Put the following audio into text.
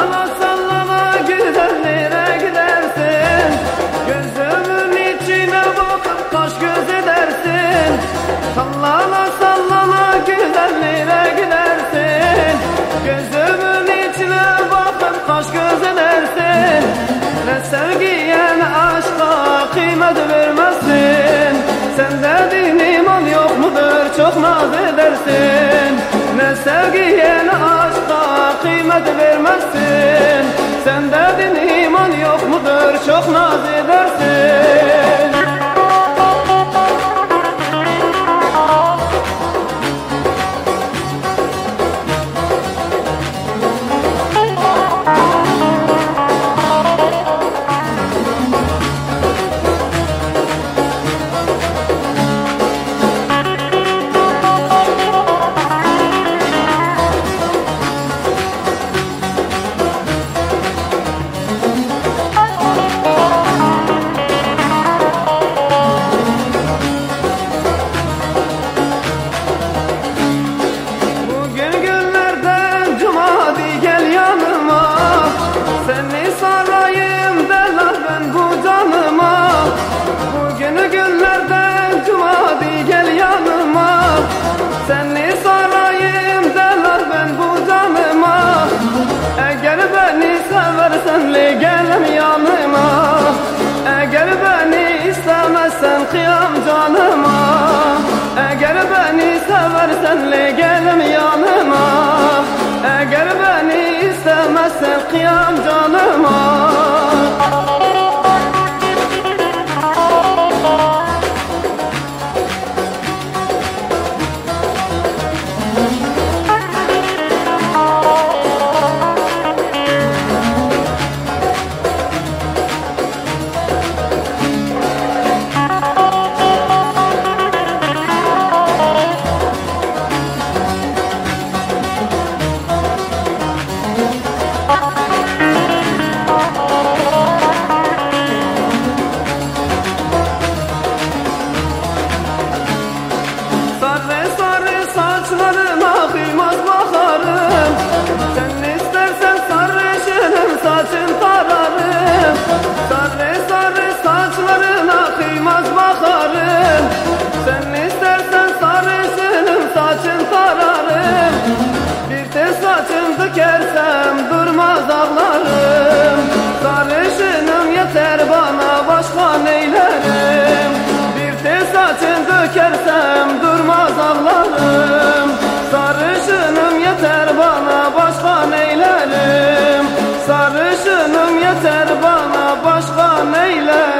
Sallana sallana güzellere gidersin. Gözümün içine bakıp kaş göz edersin. Sallana sallana güzellere gidersin. Gözümün içine bakıp kaş göz edersin. Ne sevgiye ne aşka kıymet vermezsin. Sende din yok mudur çok naz edersin. Ne sevgiye ne aşka kıymet vermezsin çok naz eder seversen le gelem yanıma. Eğer beni istemezsen kıyam canıma. Eğer beni seversen le gelem yanıma. Eğer beni istemezsen kıyam canıma. saçlarına kıymaz baharım Sen başka neyle?